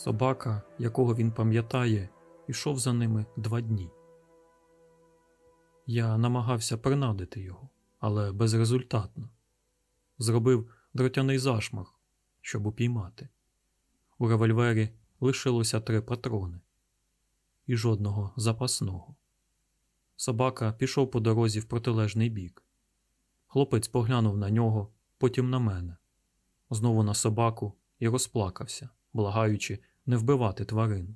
Собака, якого він пам'ятає, ішов за ними два дні. Я намагався принадити його, але безрезультатно. Зробив дротяний зашмах, щоб упіймати. У револьвері лишилося три патрони і жодного запасного. Собака пішов по дорозі в протилежний бік. Хлопець поглянув на нього, потім на мене, знову на собаку і розплакався, благаючи не вбивати тварину.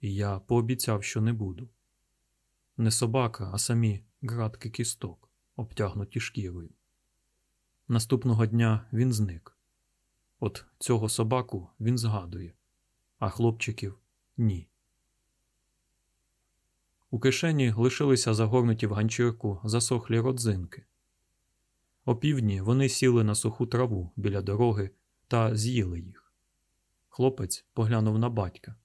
І я пообіцяв, що не буду. Не собака, а самі градки кісток, обтягнуті шкірою. Наступного дня він зник. От цього собаку він згадує, а хлопчиків ні. У кишені лишилися загорнуті в ганчірку засохлі родзинки. Опівдні вони сіли на суху траву біля дороги та з'їли їх. Хлопець поглянув на батька.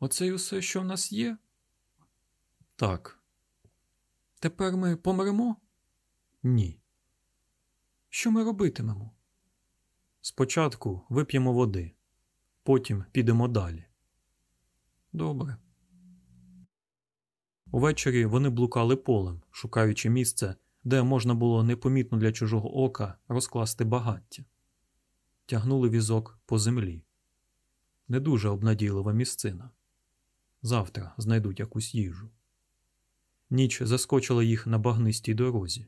Оце й усе, що в нас є? Так. Тепер ми помремо? Ні. Що ми робитимемо? Спочатку вип'ємо води, потім підемо далі. Добре. Увечері вони блукали полем, шукаючи місце, де можна було непомітно для чужого ока розкласти багаття. Тягнули візок по землі. Не дуже обнадійлива місцина. Завтра знайдуть якусь їжу. Ніч заскочила їх на багнистій дорозі,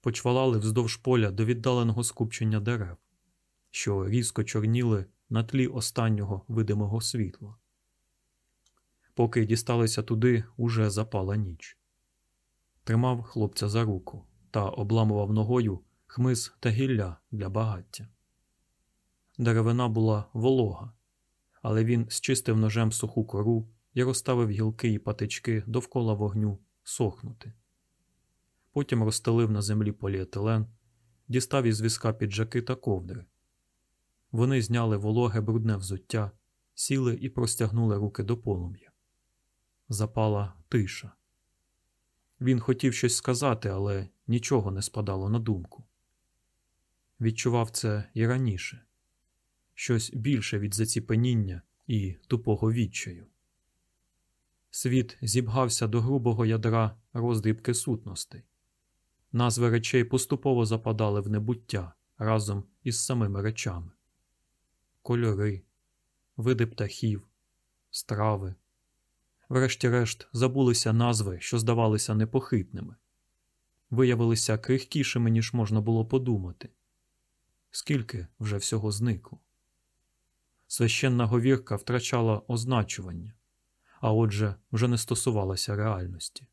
почвалали вздовж поля до віддаленого скупчення дерев, що різко чорніли на тлі останнього видимого світла. Поки дісталися туди, уже запала ніч. Тримав хлопця за руку та обламував ногою хмиз та гілля для багаття. Деревина була волога, але він зчистив ножем суху кору і розставив гілки і патички довкола вогню сохнути. Потім розстелив на землі поліетилен, дістав із візка піджаки та ковдри. Вони зняли вологе брудне взуття, сіли і простягнули руки до полум'я. Запала тиша. Він хотів щось сказати, але нічого не спадало на думку. Відчував це і раніше щось більше від заціпеніння і тупого відчаю. Світ зібгався до грубого ядра роздрібки сутностей. Назви речей поступово западали в небуття разом із самими речами кольори, види птахів, страви. Врешті-решт забулися назви, що здавалися непохитними, виявилися крихкішими, ніж можна було подумати. Скільки вже всього зникло. Священна говірка втрачала означування, а отже, вже не стосувалася реальності.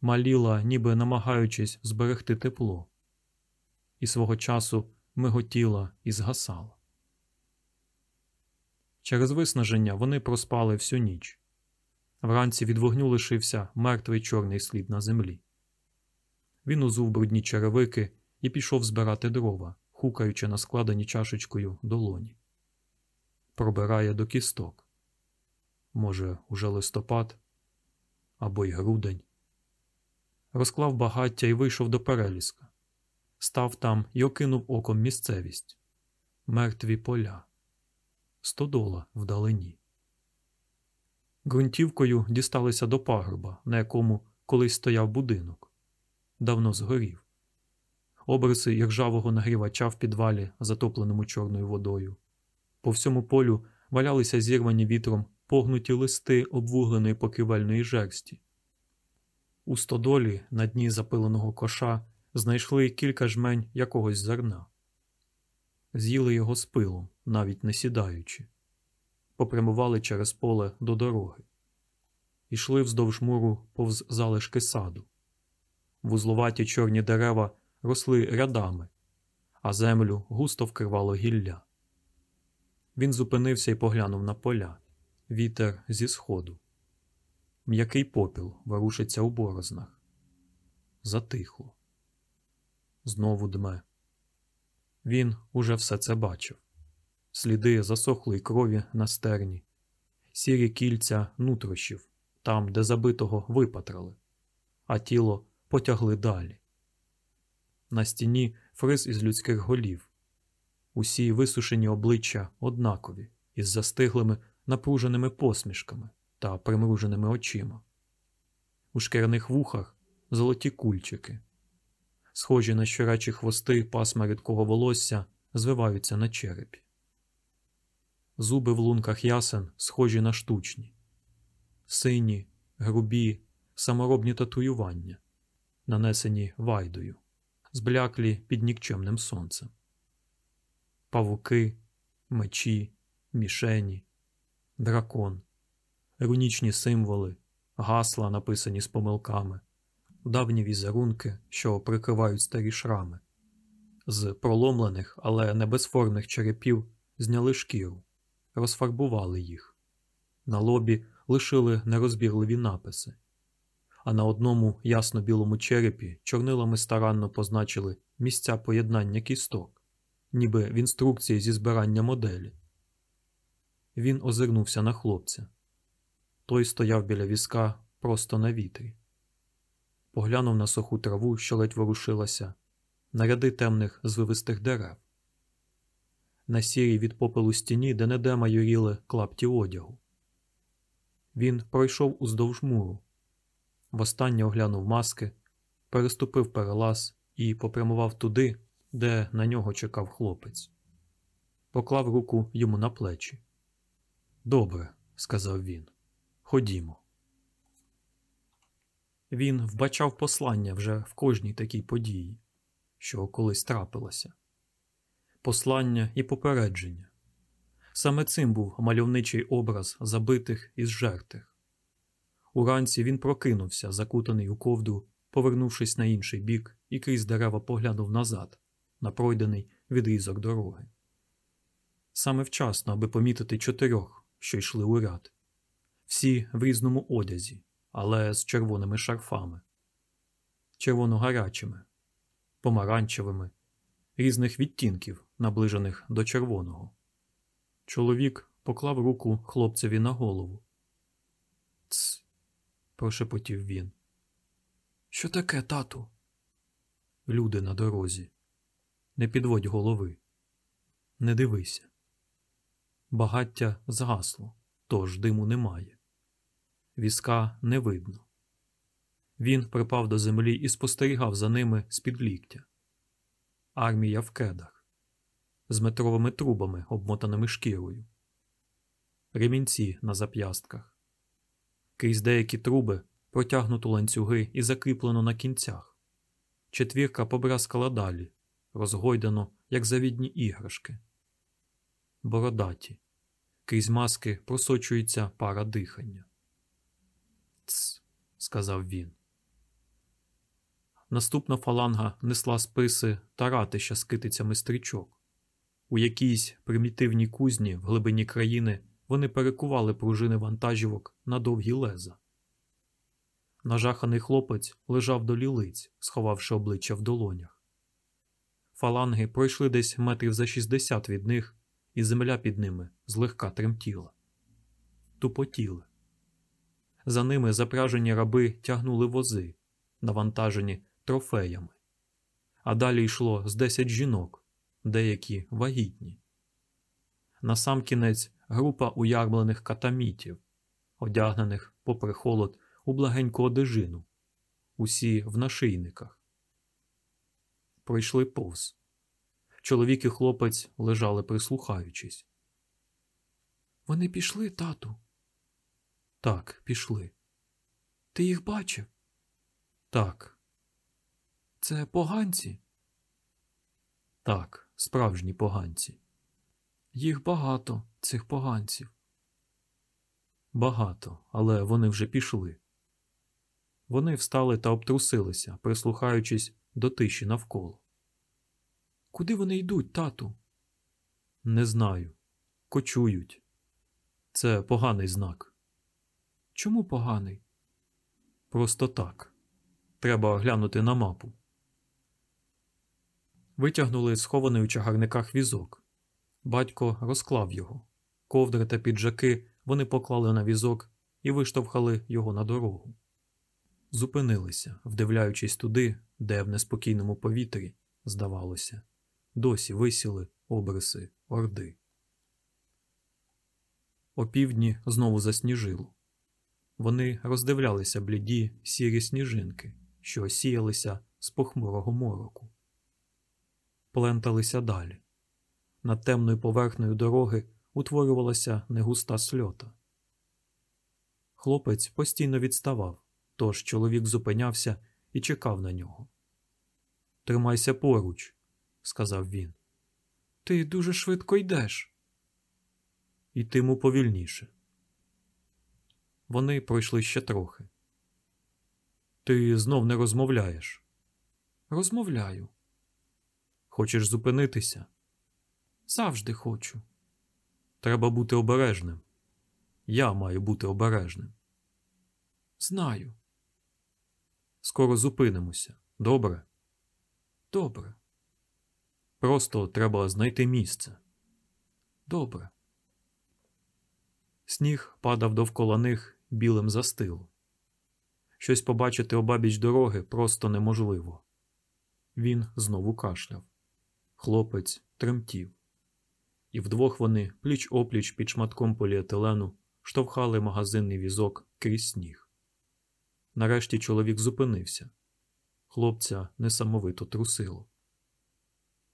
Маліла, ніби намагаючись зберегти тепло, і свого часу миготіла і згасала. Через виснаження вони проспали всю ніч. Вранці від вогню лишився мертвий чорний слід на землі. Він узув брудні черевики і пішов збирати дрова, хукаючи на складені чашечкою долоні. Пробирає до кісток. Може, уже листопад або й грудень. Розклав багаття і вийшов до переліска. Став там і окинув оком місцевість. Мертві поля. Стодола вдалині. Ґрунтівкою дісталися до пагорба, на якому колись стояв будинок. Давно згорів. Обриси іржавого нагрівача в підвалі, затопленому чорною водою. По всьому полю валялися зірвані вітром погнуті листи обвугленої покривельної жерсті. У стодолі на дні запиленого коша знайшли кілька жмень якогось зерна. З'їли його з пилом, навіть не сідаючи попрямували через поле до дороги, Ішли вздовж муру повз залишки саду. Вузловаті чорні дерева росли рядами, а землю густо вкривало гілля. Він зупинився і поглянув на поля вітер зі сходу. М'який попіл ворушиться у борознах. Затихло. Знову дме. Він уже все це бачив сліди засохлої крові на стерні, сірі кільця нутрощів, там, де забитого випатрали, а тіло потягли далі. На стіні фриз із людських голів, Усі висушені обличчя однакові, із застиглими напруженими посмішками та примруженими очима. У шкіряних вухах золоті кульчики. Схожі на щурячі хвости пасма рідкого волосся звиваються на черепі. Зуби в лунках ясен схожі на штучні, сині, грубі, саморобні татуювання, нанесені вайдою, збляклі під нікчемним сонцем. Павуки, мечі, мішені, дракон, рунічні символи, гасла, написані з помилками, давні візерунки, що прикривають старі шрами. З проломлених, але не безформних черепів зняли шкіру, розфарбували їх. На лобі лишили нерозбірливі написи, а на одному ясно білому черепі чорнилами старанно позначили місця поєднання кісток, ніби в інструкції зі збирання моделі. Він озирнувся на хлопця. Той стояв біля візка просто на вітрі. Поглянув на суху траву, що ледь ворушилася, на ряди темних звивистих дерев, на сірій від попелу стіні, де неде майоріли клапті одягу. Він пройшов уздовж муру, востаннє оглянув маски, переступив перелаз і попрямував туди, де на нього чекав хлопець. Поклав руку йому на плечі. Добре, сказав він. Ходімо. Він вбачав послання вже в кожній такій події, що колись трапилося. Послання і попередження. Саме цим був мальовничий образ забитих і зжертих. Уранці він прокинувся, закутаний у ковдру, повернувшись на інший бік і крізь дерева поглянув назад, на пройдений відрізок дороги. Саме вчасно, аби помітити чотирьох, що йшли у ряд. Всі в різному одязі, але з червоними шарфами, червоно-гарячими, помаранчевими, різних відтінків, наближених до червоного. Чоловік поклав руку хлопцеві на голову. Ц. прошепотів він. Що таке, тату? Люди на дорозі. Не підводь голови. Не дивися. Багаття згасло, тож диму немає. Візка не видно. Він припав до землі і спостерігав за ними з-під ліктя. Армія в кедах, з метровими трубами, обмотаними шкірою, ремінці на зап'ястках. Крізь деякі труби протягнуто ланцюги і закріплено на кінцях. Четвірка побраскала далі, розгойдано, як завідні іграшки. Бородаті. Крізь маски просочується пара дихання. Ц, сказав він. Наступна фаланга несла списи та ратища з китицями стрічок. У якійсь примітивній кузні в глибині країни вони перекували пружини вантажівок на довгі леза. Нажаханий хлопець лежав до лілиць, сховавши обличчя в долонях. Фаланги пройшли десь метрів за 60 від них, і земля під ними злегка тремтіла. Тупотіли. За ними запряжені раби тягнули вози, навантажені трофеями, а далі йшло з десять жінок, деякі вагітні. Насамкінець група уярмлених катамітів, одягнених, попри холод, у благеньку одежину, усі в нашийниках. Пройшли повз. Чоловік і хлопець лежали, прислухаючись. Вони пішли, тату. Так, пішли. Ти їх бачив? Так. Це поганці? Так, справжні поганці. Їх багато, цих поганців. Багато, але вони вже пішли. Вони встали та обтрусилися, прислухаючись до тиші навколо. Куди вони йдуть, тату? Не знаю. Кочують. Це поганий знак. Чому поганий? Просто так. Треба глянути на мапу. Витягнули схований у чагарниках візок. Батько розклав його. Ковдри та піджаки вони поклали на візок і виштовхали його на дорогу. Зупинилися, вдивляючись туди, де в неспокійному повітрі, здавалося, досі висіли обриси Орди. Опівдні знову засніжило. Вони роздивлялися бліді сірі сніжинки, що сіялися з похмурого мороку. Пленталися далі. Над темною поверхнею дороги утворювалася негуста сльота. Хлопець постійно відставав, тож чоловік зупинявся і чекав на нього. Тримайся поруч, сказав він. Ти дуже швидко йдеш. Йтиму повільніше. Вони пройшли ще трохи. Ти знов не розмовляєш. Розмовляю. Хочеш зупинитися? Завжди хочу. Треба бути обережним. Я маю бути обережним. Знаю. Скоро зупинимося. Добре? Добре. Просто треба знайти місце. Добре. Сніг падав довкола них білим застило. Щось побачити обабіч дороги просто неможливо. Він знову кашляв. Хлопець тремтів. І вдвох вони пліч опліч під шматком поліетилену штовхали магазинний візок крізь сніг. Нарешті чоловік зупинився. Хлопця несамовито трусило.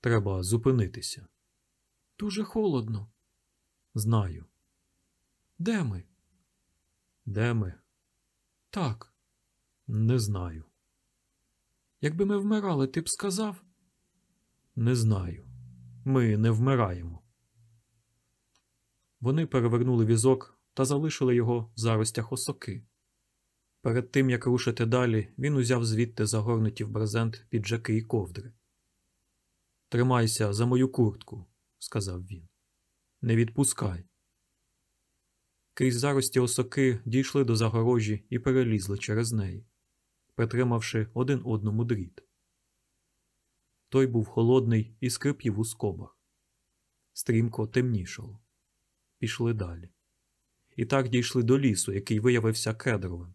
Треба зупинитися. Дуже холодно. Знаю. Де ми? Де ми? Так. Не знаю. Якби ми вмирали, ти б сказав? Не знаю. Ми не вмираємо. Вони перевернули візок та залишили його в заростях осоки. Перед тим, як рушити далі, він узяв звідти загорнуті в брезент піджаки і ковдри. Тримайся за мою куртку, сказав він. Не відпускай. Крізь зарості осоки дійшли до загорожі і перелізли через неї, притримавши один одному дріт. Той був холодний і скрипів у скобах. Стрімко темнішало. Пішли далі. І так дійшли до лісу, який виявився кедровим.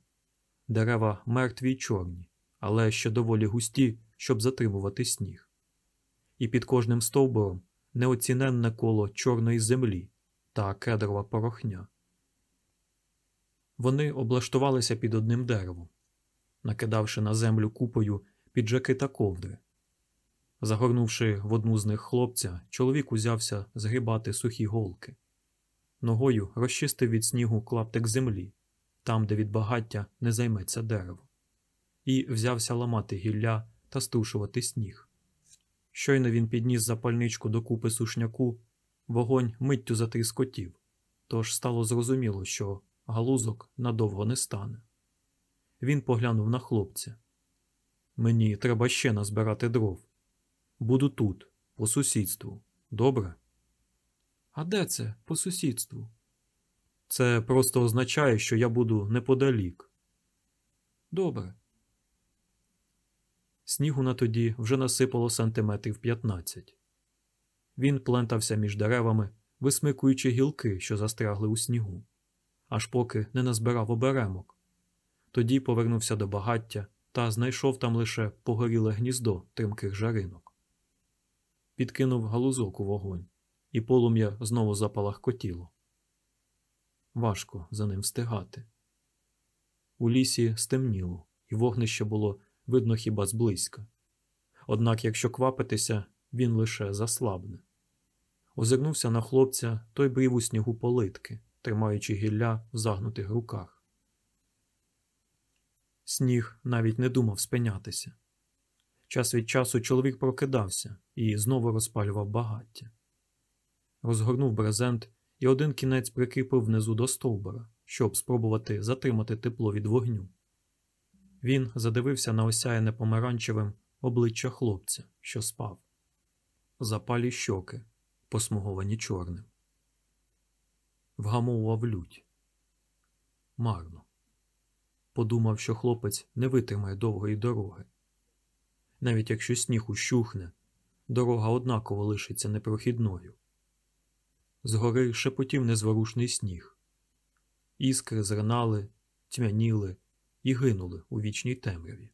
Дерева мертві й чорні, але ще доволі густі, щоб затримувати сніг. І під кожним стовбуром неоціненне коло чорної землі та кедрова порохня. Вони облаштувалися під одним деревом, накидавши на землю купою піджаки та ковдри. Загорнувши в одну з них хлопця, чоловік узявся згрібати сухі голки. Ногою розчистив від снігу клаптик землі, там, де від багаття не займеться дерево, і взявся ламати гілля та струшувати сніг. Щойно він підніс запальничку до купи сушняку, вогонь миттю затріскотів, тож стало зрозуміло, що галузок надовго не стане. Він поглянув на хлопця. Мені треба ще назбирати дров. Буду тут, по сусідству. Добре? А де це по сусідству? Це просто означає, що я буду неподалік. Добре. Снігу на тоді вже насипало сантиметрів 15. Він плентався між деревами, висмикуючи гілки, що застрягли у снігу, аж поки не назбирав оберемок. Тоді повернувся до багаття та знайшов там лише погоріле гніздо тримких жаринок. Підкинув галузок у вогонь, і полум'я знову запалахкотіло. Важко за ним встигати. У лісі стемніло, і вогнище було видно хіба зблизька. Однак, якщо квапитися, він лише заслабне. Озирнувся на хлопця, той брів у снігу политки, тримаючи гілля в загнутих руках. Сніг навіть не думав спинятися. Час від часу чоловік прокидався і знову розпалював багаття. Розгорнув брезент і один кінець прикипив внизу до стовбура, щоб спробувати затримати тепло від вогню. Він задивився на осяяне помаранчевим обличчя хлопця, що спав, запалі щоки, посмуговані чорним. Вгамовував лють. Марно. Подумав, що хлопець не витримає довгої дороги. Навіть якщо сніг ущухне, дорога однаково лишиться непрохідною. Згори шепотів незворушний сніг. Іскри зринали, тьмяніли і гинули у вічній темряві.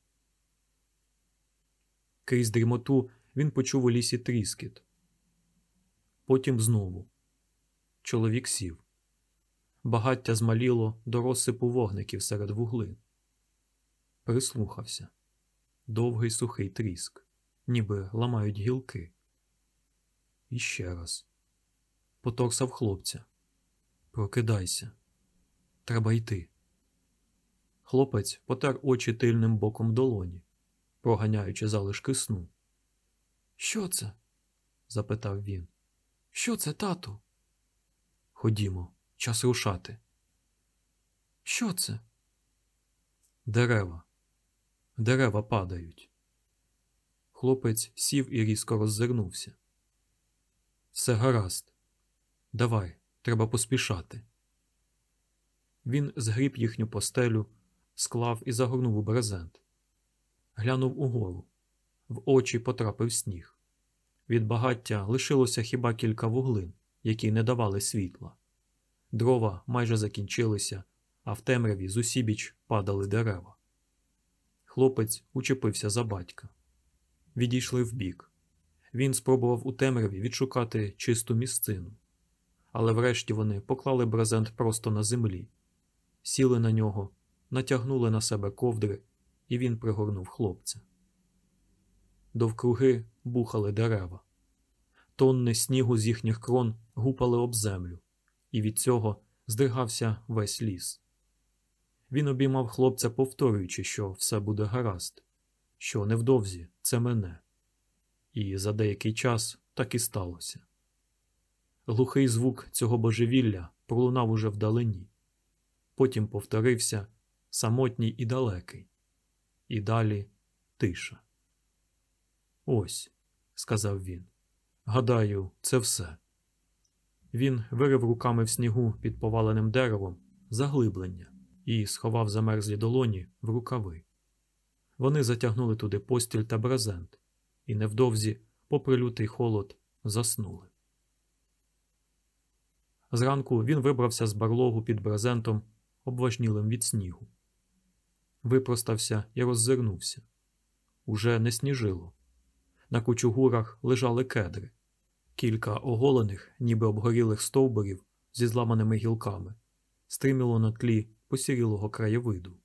Крізь дрімоту він почув у лісі тріскіт. потім знову. Чоловік сів. Багаття змаліло до розсипу вогників серед вуглин. Прислухався. Довгий сухий тріск, ніби ламають гілки. І ще раз. Поторсав хлопця. Прокидайся. Треба йти. Хлопець потер очі тильним боком долоні, проганяючи залишки сну. Що це? запитав він. Що це, тату? Ходімо, час рушати. Що це? Дерева. Дерева падають. Хлопець сів і різко роззирнувся. Все гаразд. Давай, треба поспішати. Він згріб їхню постелю, склав і загорнув у брезент. Глянув угору. В очі потрапив сніг. Від багаття лишилося хіба кілька вуглин, які не давали світла. Дрова майже закінчилися, а в темряві зусібіч падали дерева. Хлопець учепився за батька. Відійшли вбік. Він спробував у темряві відшукати чисту місцину, але врешті вони поклали брезент просто на землі, сіли на нього, натягнули на себе ковдри, і він пригорнув хлопця. Довкруги бухали дерева. Тонни снігу з їхніх крон гупали об землю, і від цього здригався весь ліс. Він обіймав хлопця, повторюючи, що все буде гаразд, що невдовзі це мене. І за деякий час так і сталося. Глухий звук цього божевілля пролунав уже вдалині, потім повторився самотній і далекий, і далі тиша. Ось, сказав він. Гадаю, це все. Він вирив руками в снігу під поваленим деревом заглиблення і сховав замерзлі долоні в рукави. Вони затягнули туди постіль та брезент, і невдовзі, попри лютий холод, заснули. Зранку він вибрався з барлогу під брезентом, обважнілим від снігу. Випростався і роззирнувся. Уже не сніжило. На кучугурах лежали кедри, кілька оголених, ніби обгорілих стовбурів зі зламаними гілками, стриміло на тлі посірілого краєвиду.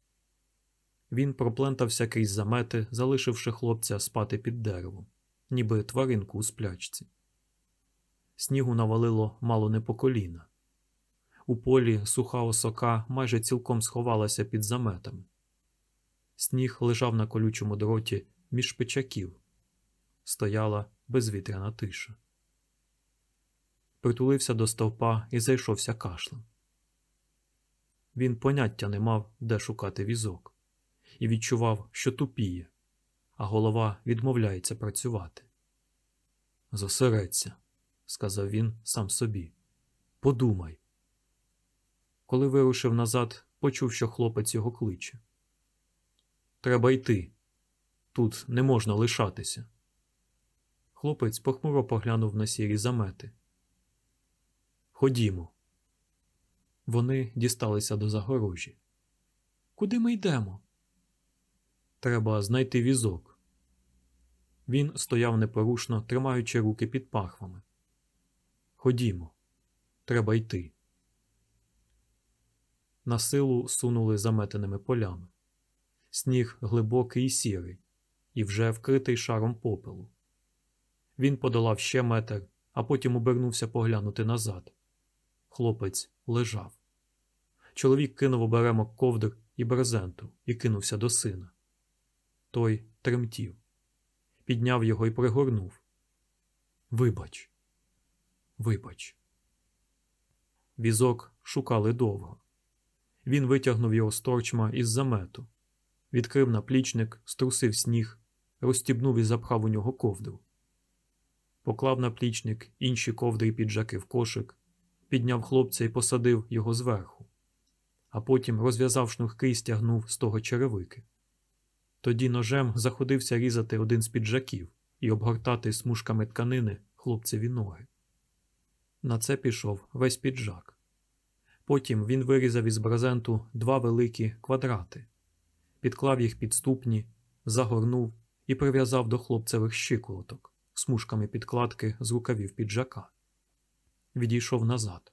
Він проплентався крізь замети, залишивши хлопця спати під деревом, ніби тваринку у сплячці. Снігу навалило мало не по коліна. У полі суха осока майже цілком сховалася під заметами. Сніг лежав на колючому дроті між печаків. Стояла безвітряна тиша. Притулився до стовпа і зайшовся кашлем. Він поняття не мав, де шукати візок, і відчував, що тупіє, а голова відмовляється працювати. Зосередься, сказав він сам собі. Подумай. Коли вирушив назад, почув, що хлопець його кличе. Треба йти. Тут не можна лишатися. Хлопець похмуро поглянув на сірі замети. Ходімо. Вони дісталися до загорожі. Куди ми йдемо? Треба знайти візок. Він стояв непорушно, тримаючи руки під пахвами. Ходімо, треба йти. На силу сунули заметеними полями. Сніг глибокий і сірий, і вже вкритий шаром попелу. Він подолав ще метр, а потім обернувся поглянути назад. Хлопець лежав. Чоловік кинув оберемок ковдр і брезенту і кинувся до сина. Той тремтів, підняв його і пригорнув. Вибач, вибач. Візок шукали довго. Він витягнув його з торчма із замету, відкрив наплічник, струсив сніг, розстібнув і запхав у нього ковдру. Поклав наплічник інші ковдри піджаки в кошик, підняв хлопця і посадив його зверху, а потім розв'язав шнурки і стягнув з того черевики. Тоді ножем заходився різати один з піджаків і обгортати смужками тканини хлопцеві ноги. На це пішов весь піджак. Потім він вирізав із брезенту два великі квадрати, підклав їх під ступні, загорнув і прив'язав до хлопцевих щиколоток смужками підкладки з рукавів піджака. відійшов назад.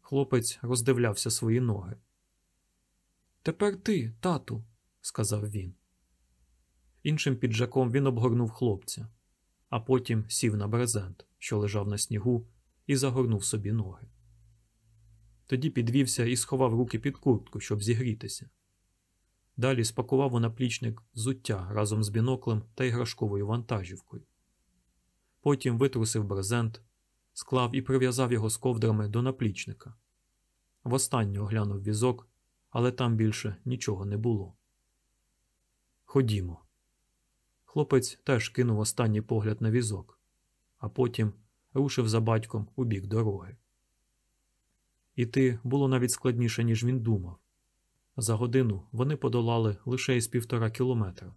Хлопець роздивлявся свої ноги. Тепер ти, тату, сказав він. Іншим піджаком він обгорнув хлопця, а потім сів на брезент, що лежав на снігу, і загорнув собі ноги. Тоді підвівся і сховав руки під куртку, щоб зігрітися. Далі спакував у наплічник зуття разом з біноклем та іграшковою вантажівкою. Потім витрусив брезент, склав і прив'язав його з ковдрами до наплічника. Востаннє оглянув візок, але там більше нічого не було. Ходімо. Хлопець теж кинув останній погляд на візок, а потім рушив за батьком у бік дороги. Іти було навіть складніше, ніж він думав. За годину вони подолали лише із півтора кілометра.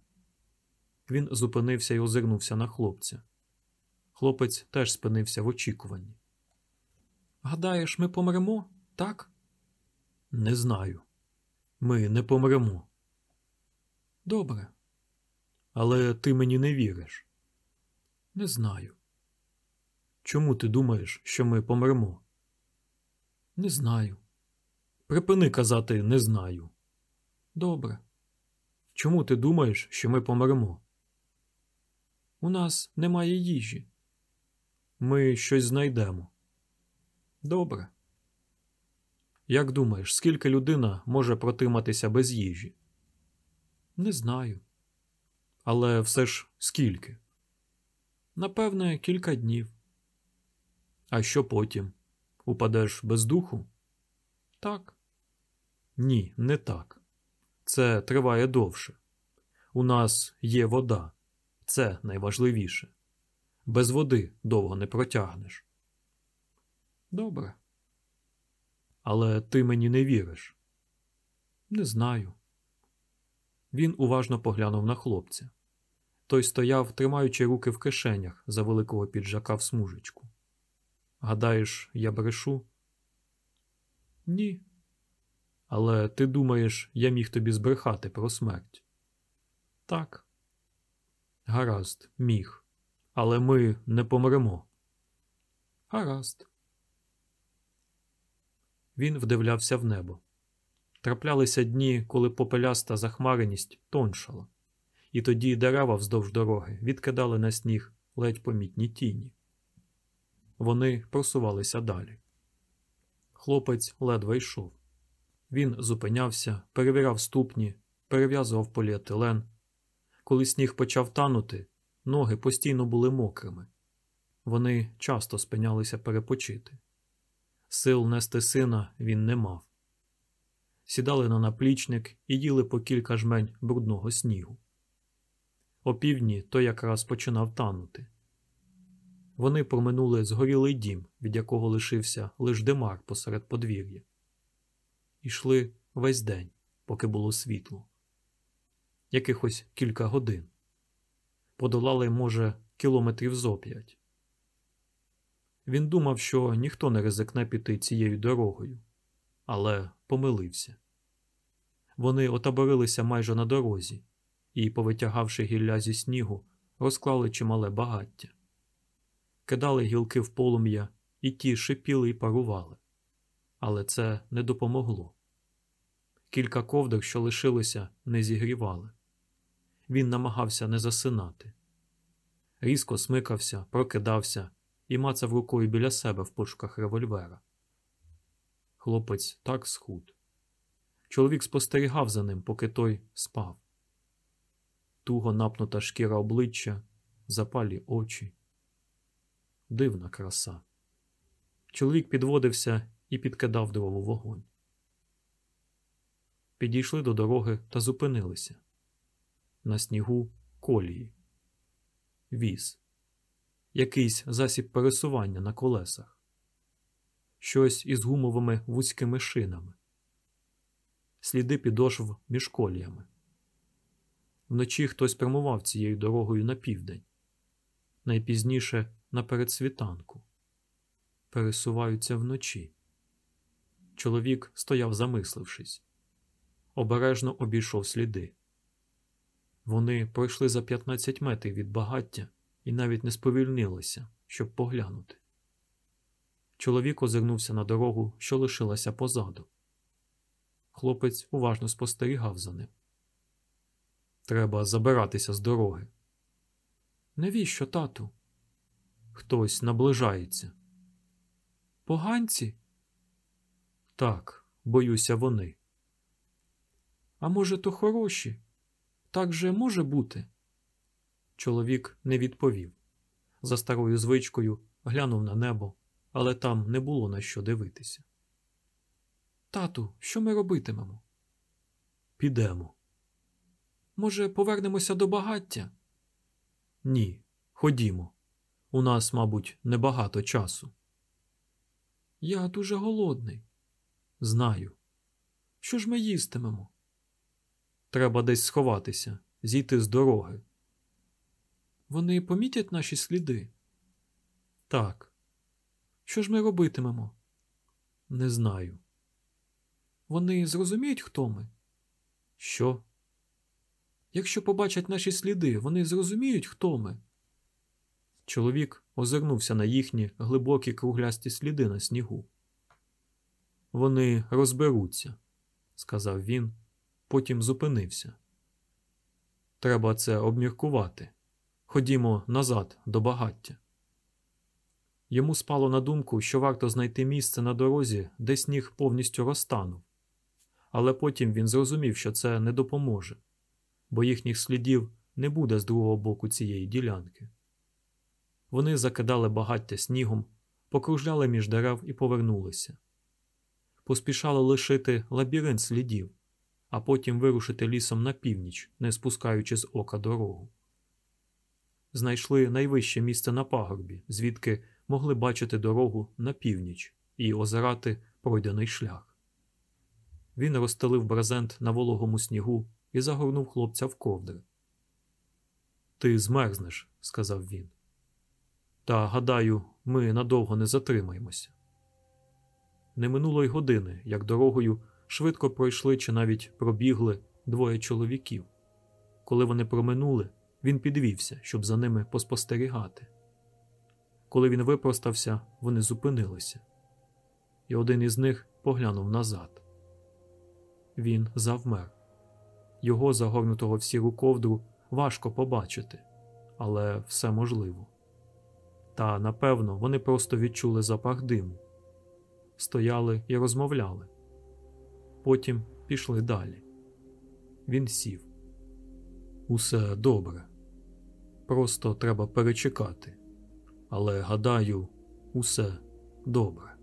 Він зупинився і озирнувся на хлопця. Хлопець теж спинився в очікуванні. Гадаєш, ми помремо, так? Не знаю. Ми не помремо. Добре. Але ти мені не віриш. Не знаю. Чому ти думаєш, що ми помремо? Не знаю. Припини казати не знаю. Добре. Чому ти думаєш, що ми помремо? У нас немає їжі. Ми щось знайдемо. Добре. Як думаєш, скільки людина може протриматися без їжі? Не знаю. Але все ж скільки? Напевне, кілька днів. А що потім? Упадеш без духу? Так. Ні, не так. Це триває довше. У нас є вода. Це найважливіше. Без води довго не протягнеш. Добре. Але ти мені не віриш. Не знаю. Він уважно поглянув на хлопця. Той стояв, тримаючи руки в кишенях за великого піджака в смужечку. Гадаєш, я брешу? Ні. Але ти думаєш, я міг тобі збрехати про смерть? Так. Гаразд, міг. Але ми не помремо. Гаразд. Він вдивлявся в небо. Траплялися дні, коли попеляста захмареність тоншала, і тоді дерева вздовж дороги відкидали на сніг ледь помітні тіні. Вони просувалися далі. Хлопець ледве йшов. Він зупинявся, перевіряв ступні, перев'язував поліетилен. Коли сніг почав танути, ноги постійно були мокрими. Вони часто спинялися перепочити. Сил нести сина він не мав. Сідали на наплічник і їли по кілька жмень брудного снігу. Опівдні то якраз починав танути. Вони проминули згорілий дім, від якого лишився лиш димар посеред подвір'я. Ішли весь день, поки було світло. Якихось кілька годин. Подолали, може, кілометрів зо п'ять. Він думав, що ніхто не ризикне піти цією дорогою, але помилився. Вони отаборилися майже на дорозі і, повитягавши гілля зі снігу, розклали чимале багаття. Кидали гілки в полум'я, і ті шипіли і парували. Але це не допомогло. Кілька ковдр, що лишилися, не зігрівали. Він намагався не засинати. Різко смикався, прокидався і мацав рукою біля себе в пошуках револьвера. Хлопець так схуд. Чоловік спостерігав за ним, поки той спав. Туго напнута шкіра обличчя, запалі очі. Дивна краса. Чоловік підводився і підкидав дров вогонь. Підійшли до дороги та зупинилися. На снігу колії. Віз якийсь засіб пересування на колесах, щось із гумовими вузькими шинами, сліди підошв між коліями. Вночі хтось прямував цією дорогою на південь, найпізніше на передсвітанку. Пересуваються вночі. Чоловік стояв, замислившись, обережно обійшов сліди. Вони пройшли за 15 метрів від багаття і навіть не сповільнилися, щоб поглянути. Чоловік озирнувся на дорогу, що лишилася позаду. Хлопець уважно спостерігав за ним. Треба забиратися з дороги. Навіщо, тату? Хтось наближається. Поганці? Так, боюся, вони. А може, то хороші? Так же може бути? Чоловік не відповів. За старою звичкою глянув на небо, але там не було на що дивитися. Тату, що ми робитимемо? Підемо. Може, повернемося до багаття? Ні, ходімо. У нас, мабуть, небагато часу. Я дуже голодний. Знаю. Що ж ми їстимемо? Треба десь сховатися, зійти з дороги. Вони помітять наші сліди? Так. Що ж ми робитимемо? Не знаю. Вони зрозуміють, хто ми? Що? Якщо побачать наші сліди, вони зрозуміють, хто ми. Чоловік озирнувся на їхні глибокі круглясті сліди на снігу. Вони розберуться, сказав він, потім зупинився. Треба це обміркувати. Ходімо назад до багаття. Йому спало на думку, що варто знайти місце на дорозі, де сніг повністю розтанув. Але потім він зрозумів, що це не допоможе, бо їхніх слідів не буде з другого боку цієї ділянки. Вони закидали багаття снігом, покружляли між дерев і повернулися. Поспішали лишити лабіринт слідів, а потім вирушити лісом на північ, не спускаючи з ока дорогу. Знайшли найвище місце на пагорбі, звідки могли бачити дорогу на північ і озирати пройдений шлях. Він розстелив брезент на вологому снігу і загорнув хлопця в ковдри. Ти змерзнеш, сказав він. Та, гадаю, ми надовго не затримаємося. Не минуло й години, як дорогою швидко пройшли чи навіть пробігли двоє чоловіків. Коли вони проминули, він підвівся, щоб за ними поспостерігати. Коли він випростався, вони зупинилися, і один із них поглянув назад. Він завмер. Його, загорнутого в сіру ковдру, важко побачити, але все можливо. Та напевно вони просто відчули запах диму, стояли і розмовляли. Потім пішли далі. Він сів. Усе добре. Просто треба перечекати. Але гадаю, усе добре.